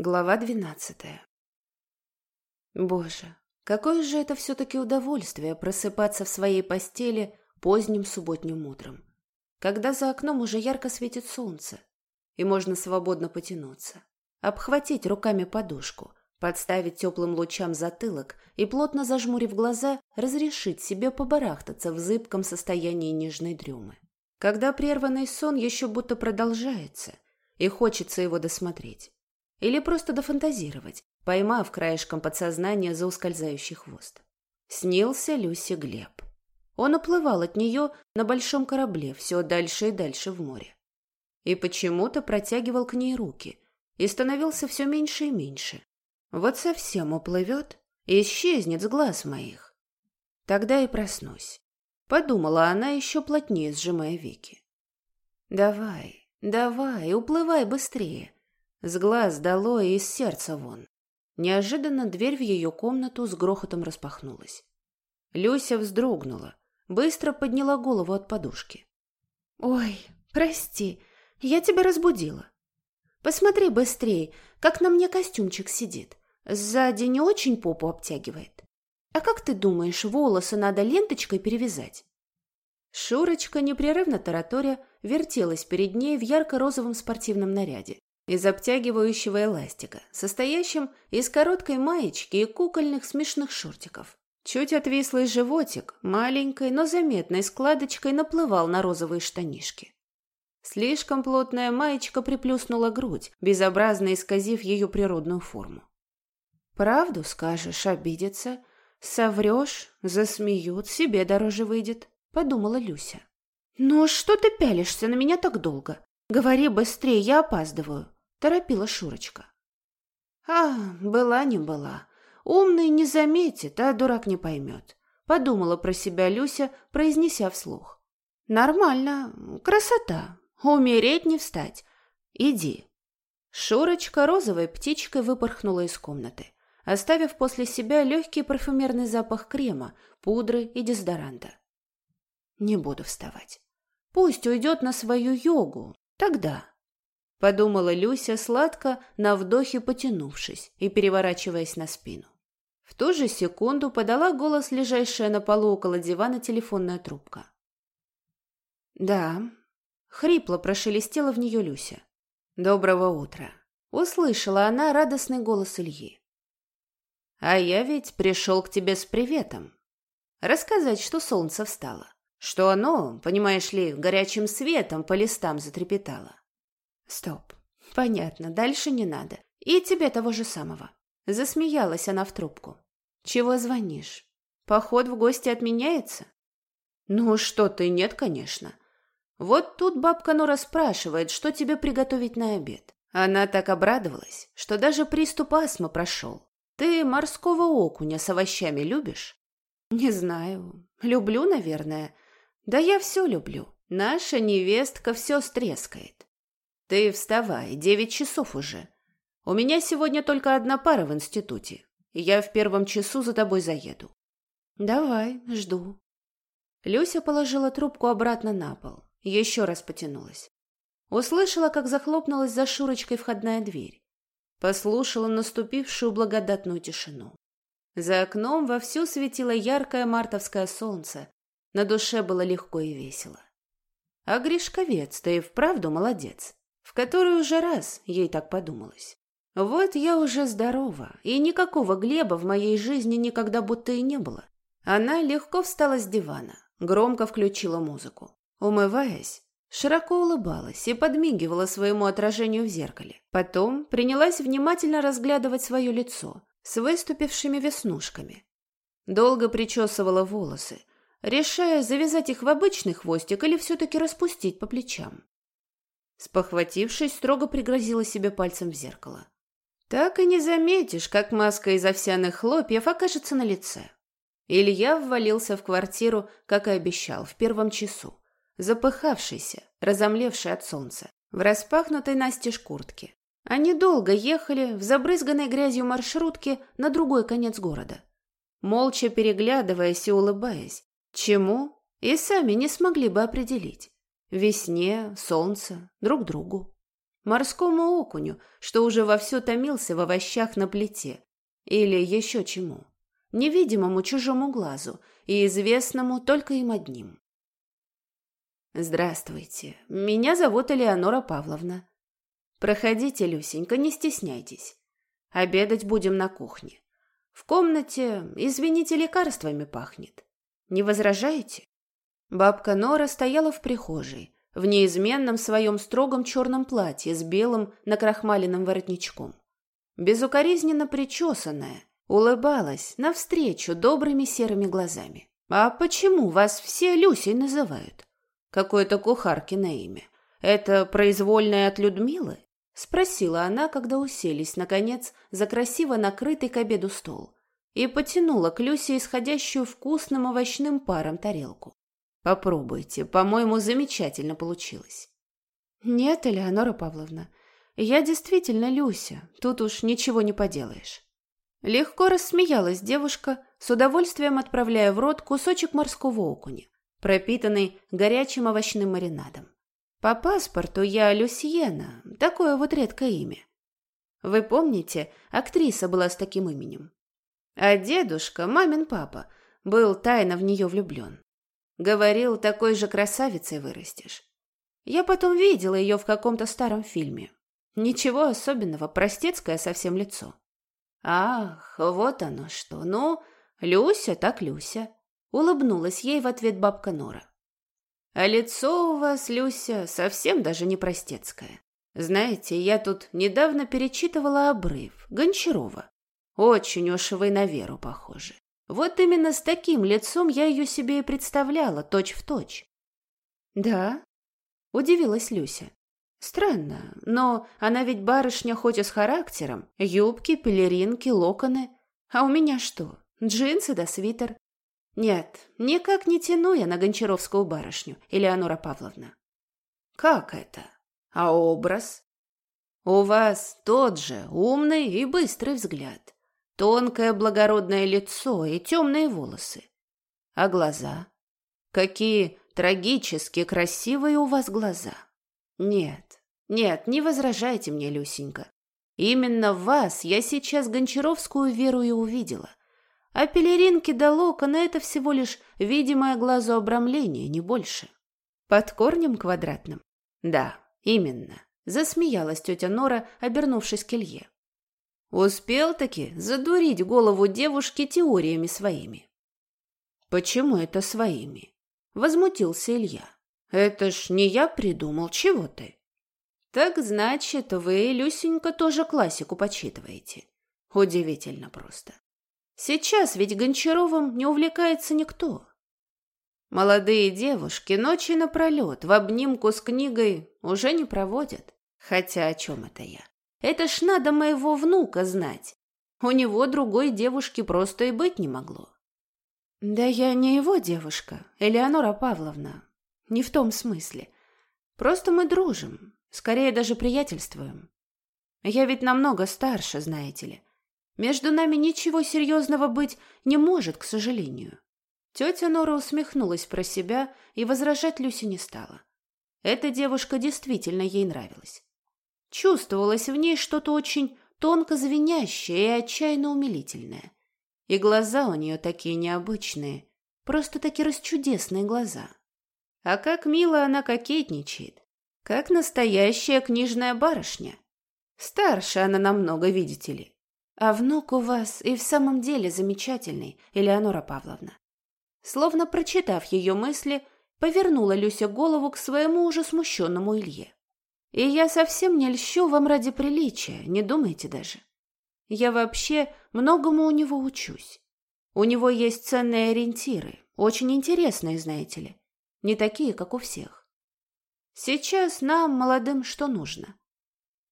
Глава двенадцатая. Боже, какое же это все-таки удовольствие просыпаться в своей постели поздним субботним утром, когда за окном уже ярко светит солнце, и можно свободно потянуться, обхватить руками подушку, подставить теплым лучам затылок и, плотно зажмурив глаза, разрешить себе побарахтаться в зыбком состоянии нежной дремы. Когда прерванный сон еще будто продолжается, и хочется его досмотреть или просто дофантазировать, поймав краешком подсознания за ускользающий хвост. Снился Люси Глеб. Он уплывал от нее на большом корабле все дальше и дальше в море. И почему-то протягивал к ней руки и становился все меньше и меньше. Вот совсем уплывет и исчезнет с глаз моих. Тогда и проснусь. Подумала она, еще плотнее сжимая веки. «Давай, давай, уплывай быстрее. С глаз дало и из сердца вон. Неожиданно дверь в ее комнату с грохотом распахнулась. Люся вздрогнула, быстро подняла голову от подушки. «Ой, прости, я тебя разбудила. Посмотри быстрее, как на мне костюмчик сидит. Сзади не очень попу обтягивает. А как ты думаешь, волосы надо ленточкой перевязать?» Шурочка, непрерывно тараторя, вертелась перед ней в ярко-розовом спортивном наряде из обтягивающего эластика, состоящим из короткой маечки и кукольных смешных шортиков. Чуть отвислый животик, маленькой, но заметной складочкой наплывал на розовые штанишки. Слишком плотная маечка приплюснула грудь, безобразно исказив ее природную форму. «Правду скажешь, обидится. Соврешь, засмеют, себе дороже выйдет», — подумала Люся. «Ну что ты пялишься на меня так долго? Говори быстрее, я опаздываю», торопила Шурочка. А, была не была. Умный не заметит, а дурак не поймет. Подумала про себя Люся, произнеся вслух. Нормально, красота. Умереть не встать. Иди. Шурочка розовой птичкой выпорхнула из комнаты, оставив после себя легкий парфюмерный запах крема, пудры и дезодоранта. Не буду вставать. Пусть уйдет на свою йогу. Тогда подумала Люся сладко, на вдохе потянувшись и переворачиваясь на спину. В ту же секунду подала голос лежащая на полу около дивана телефонная трубка. «Да», — хрипло прошелестела в нее Люся. «Доброго утра», — услышала она радостный голос Ильи. «А я ведь пришел к тебе с приветом. Рассказать, что солнце встало, что оно, понимаешь ли, горячим светом по листам затрепетало. Стоп. Понятно, дальше не надо. И тебе того же самого. Засмеялась она в трубку. Чего звонишь? Поход в гости отменяется? Ну что ты, нет, конечно. Вот тут бабка Нора спрашивает, что тебе приготовить на обед. Она так обрадовалась, что даже приступ астмы прошел. Ты морского окуня с овощами любишь? Не знаю. Люблю, наверное. Да я все люблю. Наша невестка все стрескает. «Ты вставай, девять часов уже. У меня сегодня только одна пара в институте. Я в первом часу за тобой заеду». «Давай, жду». Люся положила трубку обратно на пол. Еще раз потянулась. Услышала, как захлопнулась за Шурочкой входная дверь. Послушала наступившую благодатную тишину. За окном вовсю светило яркое мартовское солнце. На душе было легко и весело. А Гришковец-то и вправду молодец в который уже раз ей так подумалось. Вот я уже здорова, и никакого Глеба в моей жизни никогда будто и не было. Она легко встала с дивана, громко включила музыку. Умываясь, широко улыбалась и подмигивала своему отражению в зеркале. Потом принялась внимательно разглядывать свое лицо с выступившими веснушками. Долго причесывала волосы, решая завязать их в обычный хвостик или все-таки распустить по плечам. Спохватившись, строго пригрозила себе пальцем в зеркало. Так и не заметишь, как маска из овсяных хлопьев окажется на лице. Илья ввалился в квартиру, как и обещал, в первом часу. Запыхавшийся, разомлевший от солнца, в распахнутой настежь куртке. Они долго ехали в забрызганной грязью маршрутке на другой конец города. Молча переглядываясь и улыбаясь. Чему? И сами не смогли бы определить. Весне, солнце, друг другу. Морскому окуню, что уже вовсю томился в овощах на плите. Или еще чему. Невидимому чужому глазу и известному только им одним. «Здравствуйте. Меня зовут Элеонора Павловна. Проходите, Люсенька, не стесняйтесь. Обедать будем на кухне. В комнате, извините, лекарствами пахнет. Не возражаете?» Бабка Нора стояла в прихожей, в неизменном своем строгом черном платье с белым накрахмаленным воротничком. Безукоризненно причесанная, улыбалась навстречу добрыми серыми глазами. «А почему вас все Люсей называют?» «Какое-то кухаркино имя. Это произвольное от Людмилы?» Спросила она, когда уселись, наконец, за красиво накрытый к обеду стол, и потянула к Люсе исходящую вкусным овощным паром тарелку. «Попробуйте, по-моему, замечательно получилось». «Нет, Элеонора Павловна, я действительно Люся, тут уж ничего не поделаешь». Легко рассмеялась девушка, с удовольствием отправляя в рот кусочек морского окуня пропитанный горячим овощным маринадом. По паспорту я Люсьена, такое вот редкое имя. Вы помните, актриса была с таким именем. А дедушка, мамин папа, был тайно в нее влюблен. Говорил, такой же красавицей вырастешь. Я потом видела ее в каком-то старом фильме. Ничего особенного, простецкое совсем лицо. Ах, вот оно что. Ну, Люся так Люся. Улыбнулась ей в ответ бабка Нора. А лицо у вас, Люся, совсем даже не простецкое. Знаете, я тут недавно перечитывала обрыв Гончарова. Очень уж вы на веру похожи. Вот именно с таким лицом я ее себе и представляла, точь в точь. Да? Удивилась Люся. Странно, но она ведь барышня хоть и с характером. Юбки, пелеринки, локоны. А у меня что? Джинсы да свитер. Нет, никак не тяну я на гончаровскую барышню, Элеонора Павловна. Как это? А образ? У вас тот же умный и быстрый взгляд, тонкое благородное лицо и темные волосы. А глаза? Какие трагически красивые у вас глаза. Нет, нет, не возражайте мне, Люсенька. Именно вас я сейчас гончаровскую веру и увидела. А пелеринки да локоны — это всего лишь видимое глазу обрамление, не больше. Под корнем квадратным? Да, именно. Засмеялась тетя Нора, обернувшись к Илье. Успел-таки задурить голову девушки теориями своими. Почему это своими? Возмутился Илья. Это ж не я придумал, чего ты? Так значит, вы, Люсенька, тоже классику почитываете. Удивительно просто. Сейчас ведь Гончаровым не увлекается никто. Молодые девушки ночи напролет в обнимку с книгой уже не проводят. Хотя о чем это я? Это ж надо моего внука знать. У него другой девушки просто и быть не могло. Да я не его девушка, Элеонора Павловна. Не в том смысле. Просто мы дружим, скорее даже приятельствуем. Я ведь намного старше, знаете ли. Между нами ничего серьезного быть не может, к сожалению. Тетя Нора усмехнулась про себя и возражать Люси не стала. Эта девушка действительно ей нравилась. Чувствовалось в ней что-то очень тонко звенящее и отчаянно умилительное. И глаза у нее такие необычные, просто такие расчудесные глаза. А как мило она кокетничает, как настоящая книжная барышня. Старше она намного, видите ли. А внук у вас и в самом деле замечательный, Элеонора Павловна. Словно прочитав ее мысли, повернула Люся голову к своему уже смущенному Илье. И я совсем не льщу вам ради приличия, не думайте даже. Я вообще многому у него учусь. У него есть ценные ориентиры, очень интересные, знаете ли. Не такие, как у всех. Сейчас нам, молодым, что нужно?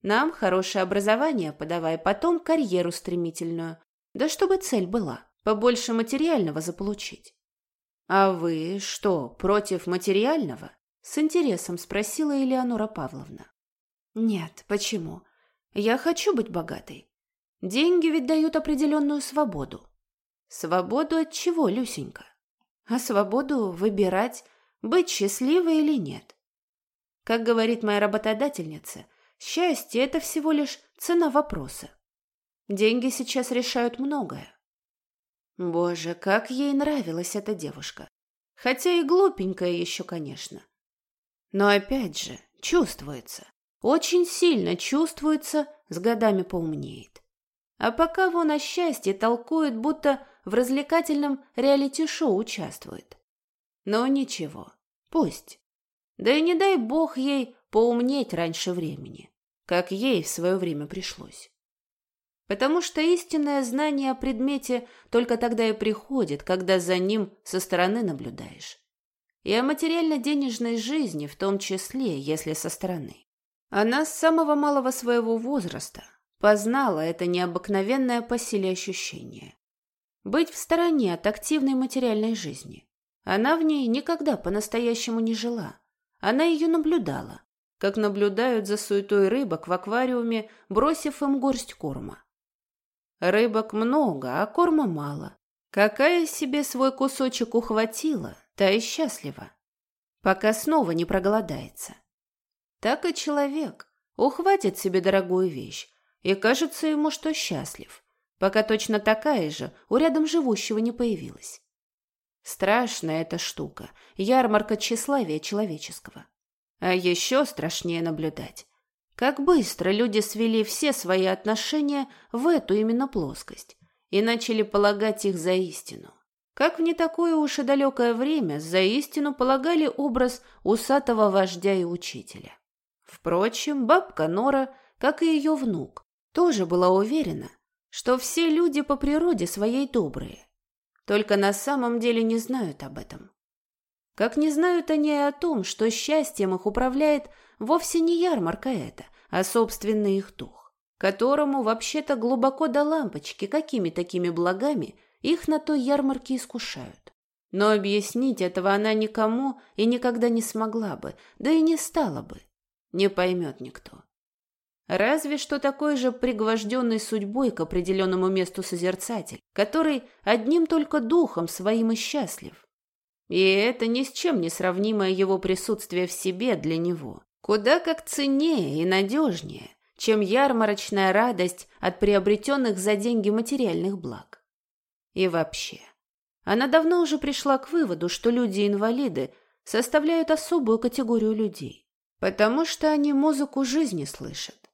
Нам хорошее образование подавай, потом карьеру стремительную. Да чтобы цель была, побольше материального заполучить. А вы что, против материального? С интересом спросила Элеонора Павловна. Нет, почему? Я хочу быть богатой. Деньги ведь дают определенную свободу. Свободу от чего, Люсенька? А свободу выбирать, быть счастливой или нет. Как говорит моя работодательница – Счастье – это всего лишь цена вопроса. Деньги сейчас решают многое. Боже, как ей нравилась эта девушка. Хотя и глупенькая еще, конечно. Но опять же, чувствуется. Очень сильно чувствуется, с годами поумнеет. А пока вон о счастье толкует, будто в развлекательном реалити-шоу участвует. Но ничего, пусть. Да и не дай бог ей поумнеть раньше времени, как ей в свое время пришлось. Потому что истинное знание о предмете только тогда и приходит, когда за ним со стороны наблюдаешь. И о материально-денежной жизни, в том числе, если со стороны. Она с самого малого своего возраста познала это необыкновенное по силе ощущение. Быть в стороне от активной материальной жизни. Она в ней никогда по-настоящему не жила. Она ее наблюдала, как наблюдают за суетой рыбок в аквариуме, бросив им горсть корма. Рыбок много, а корма мало. Какая себе свой кусочек ухватила, та и счастлива. Пока снова не проголодается. Так и человек ухватит себе дорогую вещь, и кажется ему, что счастлив, пока точно такая же у рядом живущего не появилась. Страшная эта штука, ярмарка тщеславия человеческого. А еще страшнее наблюдать, как быстро люди свели все свои отношения в эту именно плоскость и начали полагать их за истину. Как в не такое уж и далекое время за истину полагали образ усатого вождя и учителя. Впрочем, бабка Нора, как и ее внук, тоже была уверена, что все люди по природе своей добрые, только на самом деле не знают об этом. Как не знают они и о том, что счастьем их управляет вовсе не ярмарка это, а собственный их дух, которому вообще-то глубоко до лампочки, какими такими благами их на той ярмарке искушают. Но объяснить этого она никому и никогда не смогла бы, да и не стала бы. Не поймет никто. Разве что такой же пригвожденный судьбой к определенному месту созерцатель, который одним только духом своим и счастлив, и это ни с чем не сравнимое его присутствие в себе для него. Куда как ценнее и надежнее, чем ярмарочная радость от приобретенных за деньги материальных благ. И вообще, она давно уже пришла к выводу, что люди-инвалиды составляют особую категорию людей, потому что они музыку жизни слышат.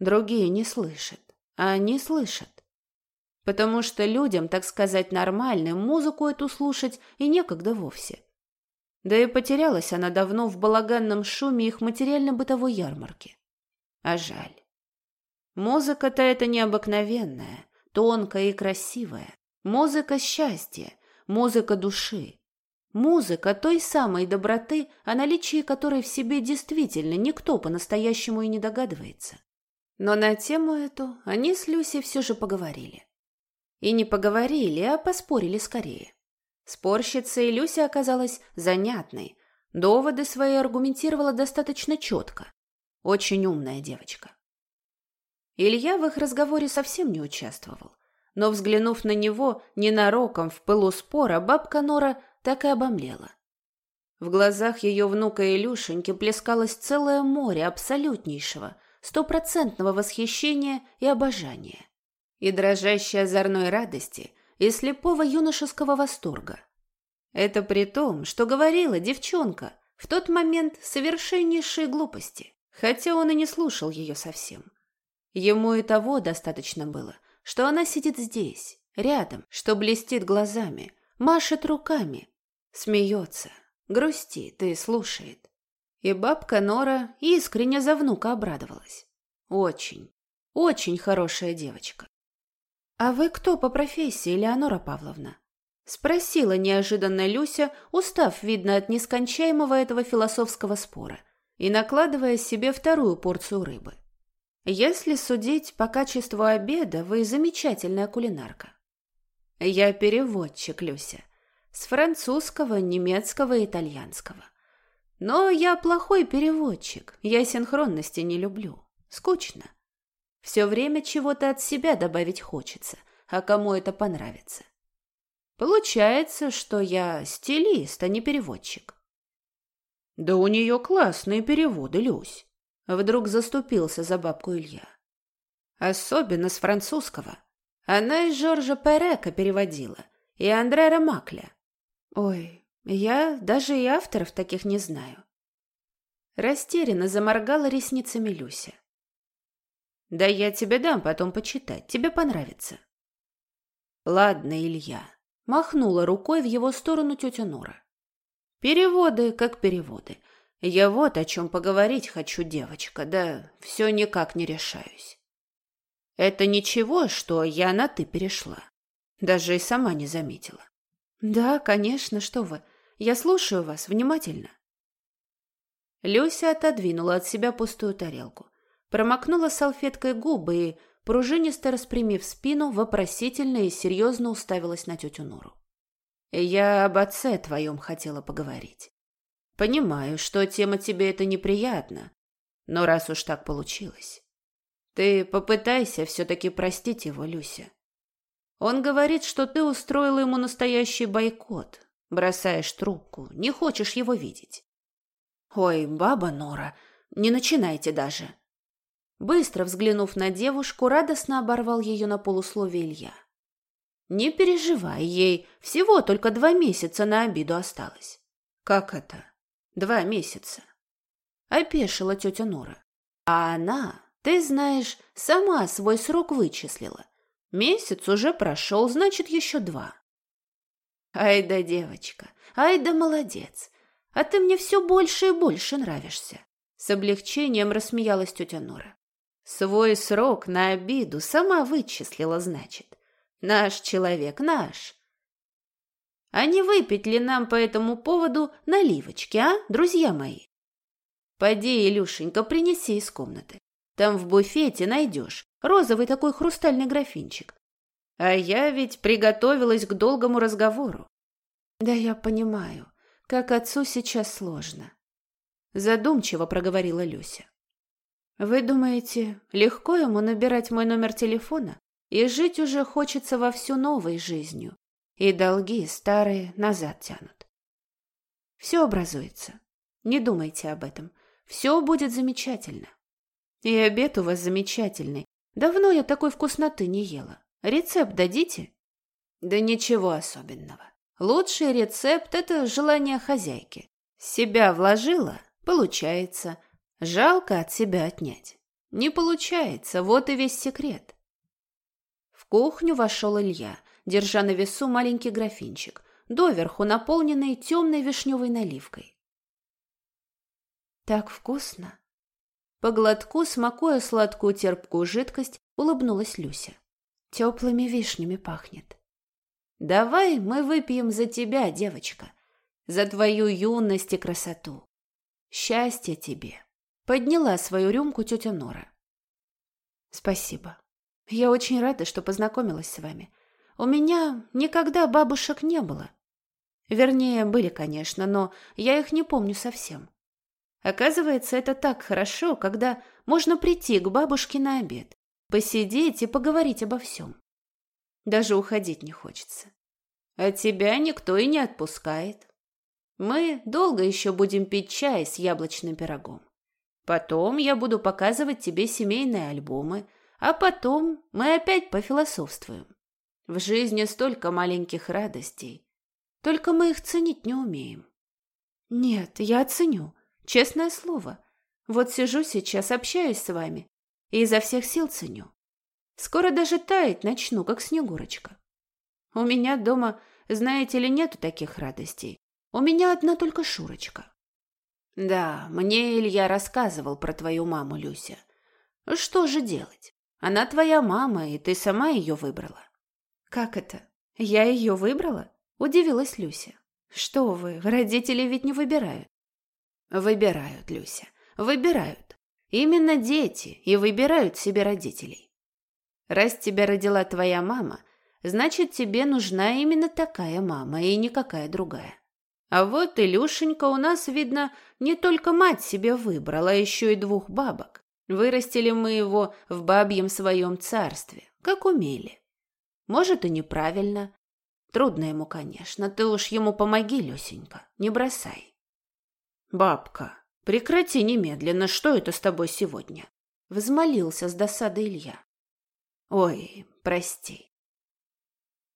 Другие не слышат, а они слышат потому что людям, так сказать, нормальным музыку эту слушать и некогда вовсе. Да и потерялась она давно в балаганном шуме их материально-бытовой ярмарки. А жаль. Музыка-то это необыкновенная, тонкая и красивая. Музыка счастья, музыка души. Музыка той самой доброты, о наличии которой в себе действительно никто по-настоящему и не догадывается. Но на тему эту они с Люси все же поговорили. И не поговорили, а поспорили скорее. Спорщица Люся оказалась занятной. Доводы свои аргументировала достаточно четко. Очень умная девочка. Илья в их разговоре совсем не участвовал. Но, взглянув на него ненароком в пылу спора, бабка Нора так и обомлела. В глазах ее внука Илюшеньки плескалось целое море абсолютнейшего, стопроцентного восхищения и обожания и дрожащей озорной радости, и слепого юношеского восторга. Это при том, что говорила девчонка в тот момент совершеннейшей глупости, хотя он и не слушал ее совсем. Ему и того достаточно было, что она сидит здесь, рядом, что блестит глазами, машет руками, смеется, грустит и слушает. И бабка Нора искренне за внука обрадовалась. Очень, очень хорошая девочка. «А вы кто по профессии, Леонора Павловна?» Спросила неожиданно Люся, устав, видно, от нескончаемого этого философского спора, и накладывая себе вторую порцию рыбы. «Если судить по качеству обеда, вы замечательная кулинарка». «Я переводчик, Люся. С французского, немецкого и итальянского. Но я плохой переводчик, я синхронности не люблю. Скучно. Все время чего-то от себя добавить хочется, а кому это понравится. Получается, что я стилист, а не переводчик. Да у нее классные переводы, Люсь. Вдруг заступился за бабку Илья. Особенно с французского. Она из Жоржа Перека переводила. И Андрея Макля. Ой, я даже и авторов таких не знаю. Растерянно заморгала ресницами Люся. Да я тебе дам потом почитать, тебе понравится. Ладно, Илья. Махнула рукой в его сторону тетя Нора. Переводы как переводы. Я вот о чем поговорить хочу, девочка, да все никак не решаюсь. Это ничего, что я на «ты» перешла. Даже и сама не заметила. Да, конечно, что вы. Я слушаю вас внимательно. Люся отодвинула от себя пустую тарелку, промокнула салфеткой губы и, пружинисто распрямив спину, вопросительно и серьезно уставилась на тетю Нуру. «Я об отце твоем хотела поговорить. Понимаю, что тема тебе это неприятна, но раз уж так получилось, ты попытайся все-таки простить его, Люся. Он говорит, что ты устроила ему настоящий бойкот, бросаешь трубку, не хочешь его видеть. Ой, баба Нора, не начинайте даже. Быстро взглянув на девушку, радостно оборвал ее на полусловие Илья. Не переживай, ей всего только два месяца на обиду осталось. Как это? Два месяца. Опешила тетя Нора. А она, ты знаешь, сама свой срок вычислила. Месяц уже прошел, значит, еще два. Ай да девочка, ай да молодец. А ты мне все больше и больше нравишься. С облегчением рассмеялась тетя Нора. Свой срок на обиду сама вычислила, значит. Наш человек, наш. А не выпить ли нам по этому поводу наливочки, а, друзья мои? Поди, Илюшенька, принеси из комнаты. Там в буфете найдешь розовый такой хрустальный графинчик. А я ведь приготовилась к долгому разговору. Да я понимаю как отцу сейчас сложно. Задумчиво проговорила Люся. Вы думаете, легко ему набирать мой номер телефона? И жить уже хочется во всю новой жизнью, и долги старые назад тянут. Все образуется. Не думайте об этом. Все будет замечательно. И обед у вас замечательный. Давно я такой вкусноты не ела. Рецепт дадите? Да ничего особенного. Лучший рецепт – это желание хозяйки. Себя вложила – получается. Жалко от себя отнять. Не получается, вот и весь секрет. В кухню вошел Илья, держа на весу маленький графинчик, доверху наполненный темной вишневой наливкой. Так вкусно! По глотку, смакуя сладкую терпкую жидкость, улыбнулась Люся. Теплыми вишнями пахнет. Давай мы выпьем за тебя, девочка, за твою юность и красоту. Счастья тебе. Подняла свою рюмку тетя Нора. Спасибо. Я очень рада, что познакомилась с вами. У меня никогда бабушек не было. Вернее, были, конечно, но я их не помню совсем. Оказывается, это так хорошо, когда можно прийти к бабушке на обед, посидеть и поговорить обо всем. Даже уходить не хочется. А тебя никто и не отпускает. Мы долго еще будем пить чай с яблочным пирогом. Потом я буду показывать тебе семейные альбомы, а потом мы опять пофилософствуем. В жизни столько маленьких радостей, только мы их ценить не умеем. Нет, я оценю, честное слово. Вот сижу сейчас, общаюсь с вами и изо всех сил ценю. Скоро даже таять начну, как Снегурочка. У меня дома, знаете ли, нету таких радостей. У меня одна только Шурочка. Да, мне Илья рассказывал про твою маму, Люся. Что же делать? Она твоя мама, и ты сама ее выбрала. Как это? Я ее выбрала? Удивилась Люся. Что вы, родители ведь не выбирают. Выбирают, Люся, выбирают. Именно дети и выбирают себе родителей. Раз тебя родила твоя мама, значит, тебе нужна именно такая мама и никакая другая. А вот Илюшенька у нас, видно, не только мать себе выбрала, а еще и двух бабок. Вырастили мы его в бабьем своем царстве, как умели. Может, и неправильно. Трудно ему, конечно. Ты уж ему помоги, Люсенька, не бросай. Бабка, Прекрати немедленно, что это с тобой сегодня? Взмолился с досады Илья. Ой, прости.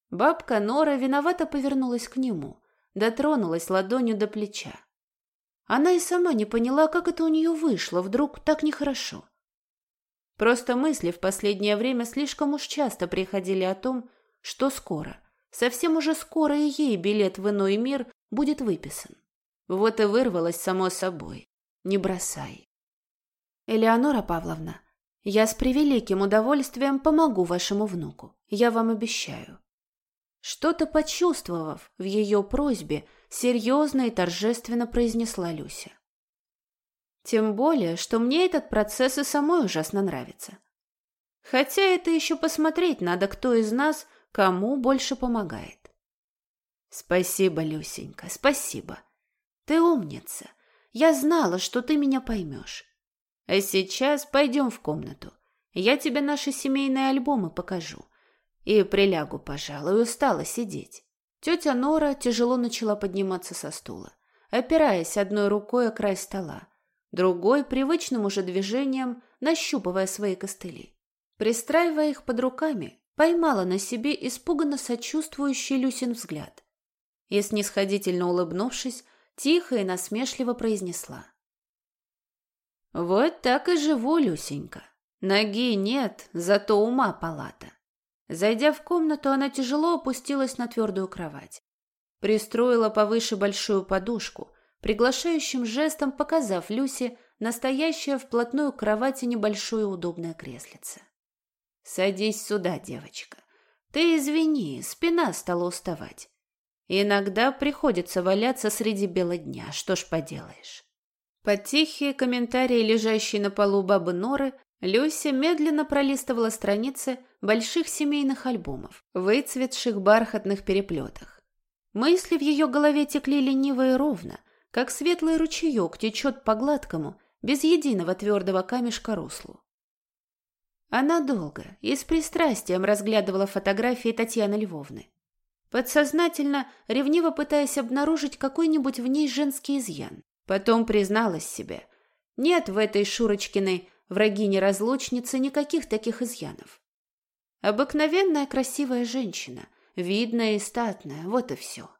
Бабка Нора виновато повернулась к нему, дотронулась ладонью до плеча. Она и сама не поняла, как это у нее вышло вдруг так нехорошо. Просто мысли в последнее время слишком уж часто приходили о том, что скоро, совсем уже скоро и ей билет в иной мир будет выписан. Вот и вырвалось само собой. Не бросай. Элеонора Павловна, я с превеликим удовольствием помогу вашему внуку. Я вам обещаю. Что-то почувствовав в ее просьбе, серьезно и торжественно произнесла Люся. Тем более, что мне этот процесс и самой ужасно нравится. Хотя это еще посмотреть надо, кто из нас кому больше помогает. Спасибо, Люсенька, спасибо. Ты умница. Я знала, что ты меня поймешь. А сейчас пойдем в комнату. Я тебе наши семейные альбомы покажу. И прилягу, пожалуй, устала сидеть. Тетя Нора тяжело начала подниматься со стула, опираясь одной рукой о край стола, другой привычным уже движением нащупывая свои костыли. Пристраивая их под руками, поймала на себе испуганно сочувствующий Люсин взгляд и, снисходительно улыбнувшись, тихо и насмешливо произнесла. «Вот так и живу, Люсенька. Ноги нет, зато ума палата». Зайдя в комнату, она тяжело опустилась на твердую кровать. Пристроила повыше большую подушку, приглашающим жестом показав Люсе настоящее вплотную к кровати небольшое удобное креслице. «Садись сюда, девочка. Ты извини, спина стала уставать. Иногда приходится валяться среди бела дня, что ж поделаешь. Под тихие комментарии, лежащие на полу бабы Норы, Люся медленно пролистывала страницы больших семейных альбомов, выцветших бархатных переплетах. Мысли в ее голове текли лениво и ровно, как светлый ручеек течет по гладкому, без единого твердого камешка руслу. Она долго и с пристрастием разглядывала фотографии Татьяны Львовны подсознательно ревниво пытаясь обнаружить какой-нибудь в ней женский изъян. Потом призналась себе. Нет в этой Шурочкиной врагине-разлучнице никаких таких изъянов. Обыкновенная красивая женщина, видная и статная, вот и все.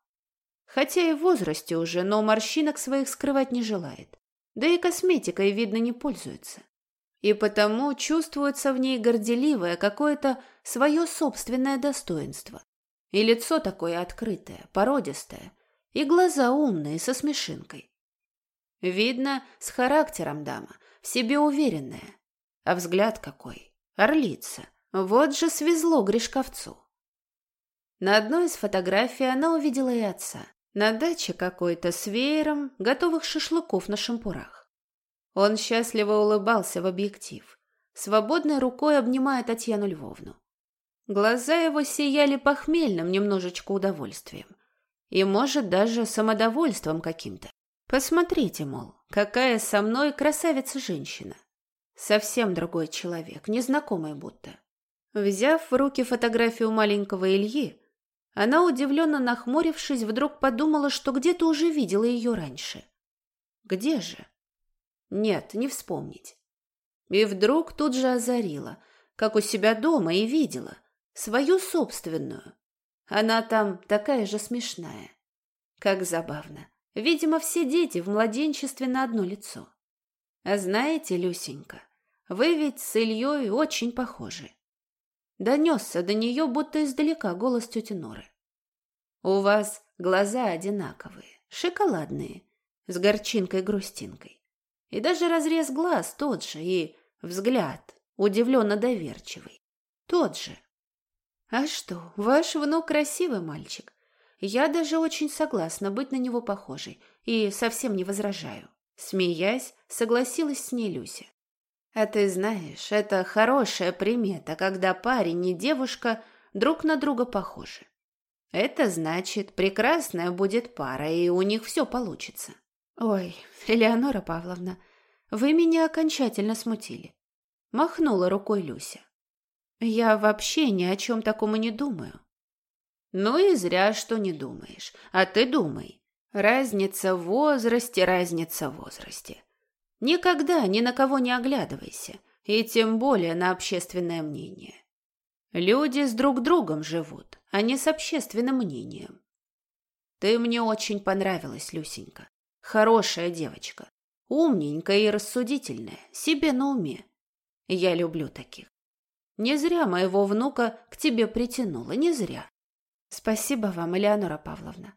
Хотя и в возрасте уже, но морщинок своих скрывать не желает. Да и косметикой, видно, не пользуется. И потому чувствуется в ней горделивое какое-то свое собственное достоинство. И лицо такое открытое, породистое, и глаза умные, со смешинкой. Видно, с характером дама, в себе уверенная. А взгляд какой, орлица. Вот же свезло Гришковцу. На одной из фотографий она увидела и отца. На даче какой-то с веером готовых шашлыков на шампурах. Он счастливо улыбался в объектив, свободной рукой обнимая Татьяну Львовну. Глаза его сияли похмельным немножечко удовольствием. И, может, даже самодовольством каким-то. Посмотрите, мол, какая со мной красавица-женщина. Совсем другой человек, незнакомый будто. Взяв в руки фотографию маленького Ильи, она, удивленно нахмурившись, вдруг подумала, что где-то уже видела ее раньше. Где же? Нет, не вспомнить. И вдруг тут же озарила, как у себя дома и видела – свою собственную. Она там такая же смешная. Как забавно. Видимо, все дети в младенчестве на одно лицо. А знаете, Люсенька, вы ведь с Ильей очень похожи. Донесся до нее, будто издалека, голос тети Норы. У вас глаза одинаковые, шоколадные, с горчинкой-грустинкой. И даже разрез глаз тот же, и взгляд удивленно доверчивый. Тот же. А что, ваш внук красивый мальчик. Я даже очень согласна быть на него похожей и совсем не возражаю. Смеясь, согласилась с ней Люся. А ты знаешь, это хорошая примета, когда парень и девушка друг на друга похожи. Это значит, прекрасная будет пара, и у них все получится. Ой, Элеонора Павловна, вы меня окончательно смутили. Махнула рукой Люся. Я вообще ни о чем таком и не думаю. Ну и зря, что не думаешь. А ты думай. Разница в возрасте, разница в возрасте. Никогда ни на кого не оглядывайся, и тем более на общественное мнение. Люди с друг другом живут, а не с общественным мнением. Ты мне очень понравилась, Люсенька. Хорошая девочка. Умненькая и рассудительная, себе на уме. Я люблю таких. Не зря моего внука к тебе притянула, не зря. Спасибо вам, Элеонора Павловна,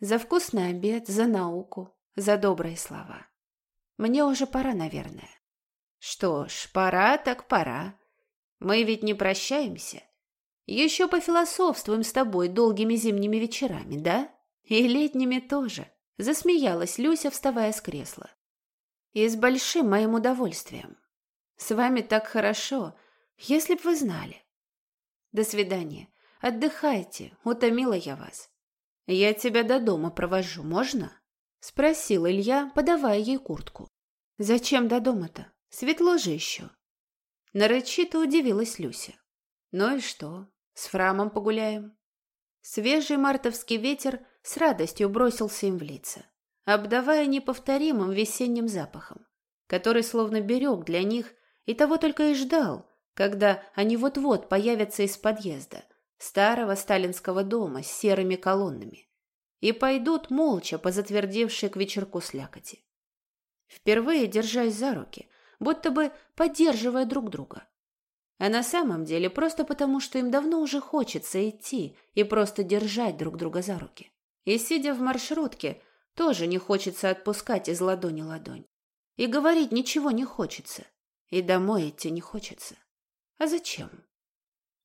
за вкусный обед, за науку, за добрые слова. Мне уже пора, наверное. Что ж, пора так пора. Мы ведь не прощаемся. Еще пофилософствуем с тобой долгими зимними вечерами, да? И летними тоже. Засмеялась Люся, вставая с кресла. И с большим моим удовольствием. С вами так хорошо, если б вы знали. До свидания. Отдыхайте, утомила я вас. Я тебя до дома провожу, можно? Спросил Илья, подавая ей куртку. Зачем до дома-то? Светло же еще. Нарочито удивилась Люся. Ну и что? С Фрамом погуляем. Свежий мартовский ветер с радостью бросился им в лица, обдавая неповторимым весенним запахом, который словно берег для них и того только и ждал, когда они вот-вот появятся из подъезда, старого сталинского дома с серыми колоннами, и пойдут молча по затвердевшей к вечерку слякоти. Впервые держась за руки, будто бы поддерживая друг друга. А на самом деле просто потому, что им давно уже хочется идти и просто держать друг друга за руки. И сидя в маршрутке, тоже не хочется отпускать из ладони ладонь. И говорить ничего не хочется. И домой идти не хочется. А зачем?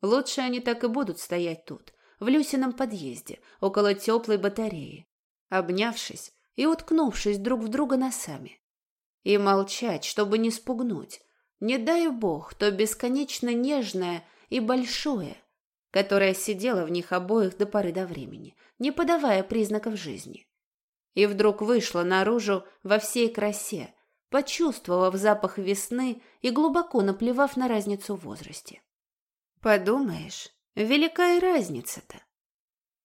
Лучше они так и будут стоять тут, в Люсином подъезде, около теплой батареи, обнявшись и уткнувшись друг в друга носами. И молчать, чтобы не спугнуть. Не дай бог, то бесконечно нежное и большое, которое сидело в них обоих до поры до времени, не подавая признаков жизни. И вдруг вышло наружу во всей красе, почувствовав запах весны и глубоко наплевав на разницу в возрасте. Подумаешь, велика и разница-то.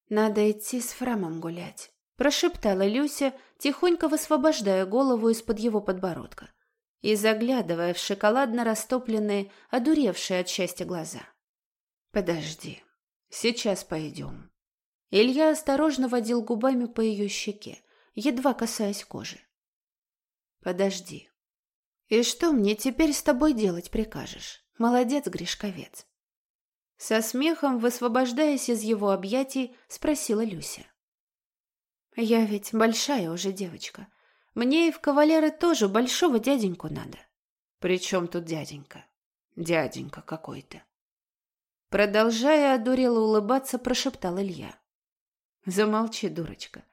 Надо идти с Фрамом гулять, прошептала Люся, тихонько высвобождая голову из-под его подбородка и заглядывая в шоколадно растопленные, одуревшие от счастья глаза. «Подожди, сейчас пойдем». Илья осторожно водил губами по ее щеке, едва касаясь кожи. Подожди. И что мне теперь с тобой делать прикажешь? Молодец, Гришковец. Со смехом, высвобождаясь из его объятий, спросила Люся. Я ведь большая уже девочка. Мне и в кавалеры тоже большого дяденьку надо. При чем тут дяденька? Дяденька какой-то. Продолжая одурело улыбаться, прошептал Илья. Замолчи, дурочка.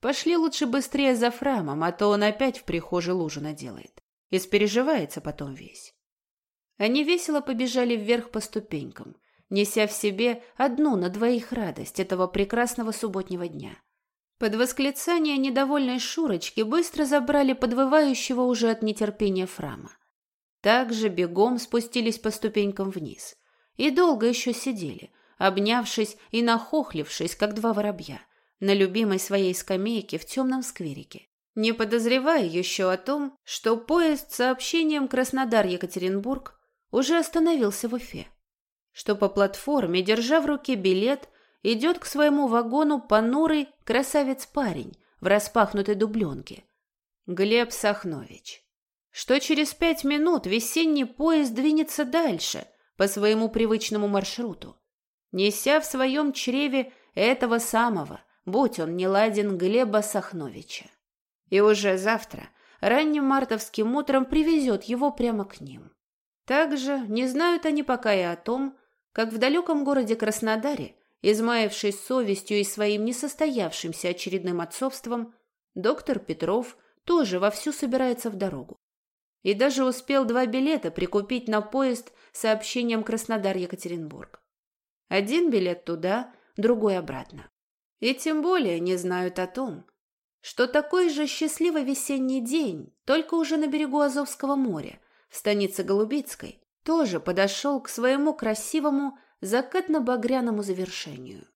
Пошли лучше быстрее за Фрамом, а то он опять в прихожей лужу наделает. Испереживается потом весь. Они весело побежали вверх по ступенькам, неся в себе одну на двоих радость этого прекрасного субботнего дня. Под восклицание недовольной Шурочки быстро забрали подвывающего уже от нетерпения Фрама. Также бегом спустились по ступенькам вниз. И долго еще сидели, обнявшись и нахохлившись, как два воробья – на любимой своей скамейке в темном скверике, не подозревая еще о том, что поезд с сообщением Краснодар-Екатеринбург уже остановился в Уфе, что по платформе, держа в руке билет, идет к своему вагону понурый красавец-парень в распахнутой дубленке, Глеб Сахнович, что через пять минут весенний поезд двинется дальше по своему привычному маршруту, неся в своем чреве этого самого – будь он не ладен Глеба Сахновича. И уже завтра, ранним мартовским утром, привезет его прямо к ним. Также не знают они пока и о том, как в далеком городе Краснодаре, измаявшись совестью и своим несостоявшимся очередным отцовством, доктор Петров тоже вовсю собирается в дорогу. И даже успел два билета прикупить на поезд сообщением Краснодар-Екатеринбург. Один билет туда, другой обратно. И тем более не знают о том, что такой же счастливый весенний день, только уже на берегу Азовского моря, в станице Голубицкой, тоже подошел к своему красивому закатно-багряному завершению.